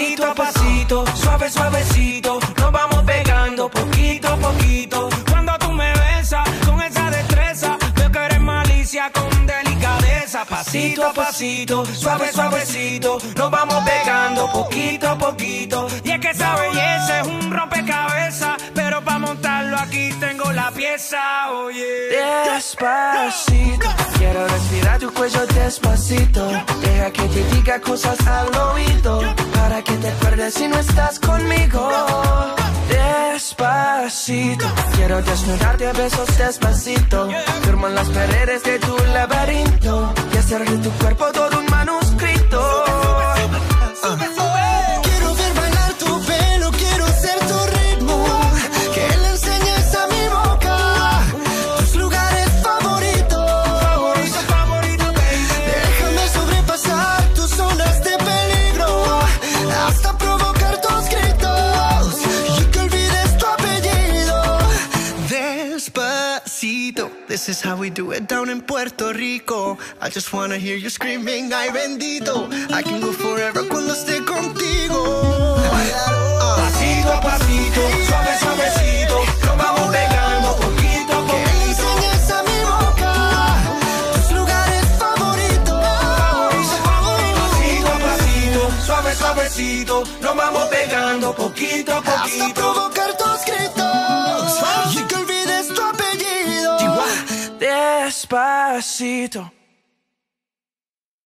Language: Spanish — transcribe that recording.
Pasito a pasito, suave, suavecito. Nos vamos pegando poquito a poquito. Cuando tú me besas con esa destreza, veo que eres malicia con delicadeza. Pasito a pasito, suave, suavecito. Nos vamos pegando poquito a poquito. Y es que esa belleza es un Despacito, quiero respirar tu cuello despacito. Deja que te diga cosas al oído. Para que te acuerdes si no estás conmigo. Despacito, quiero desnudarte a besos despacito. Firmo en las paredes de tu laberinto. Despacito, this is how we do it down in Puerto Rico. I just wanna hear you screaming, ay bendito. I can go forever cuando esté contigo. Pasito a pasito, suave, suavecito. Nos vamos pegando poquito a poquito. enseñes a mi boca tus lugares favoritos. Pasito a pasito, suave, suavecito. Nos vamos pegando poquito a Hasta poquito. provocar Despacito.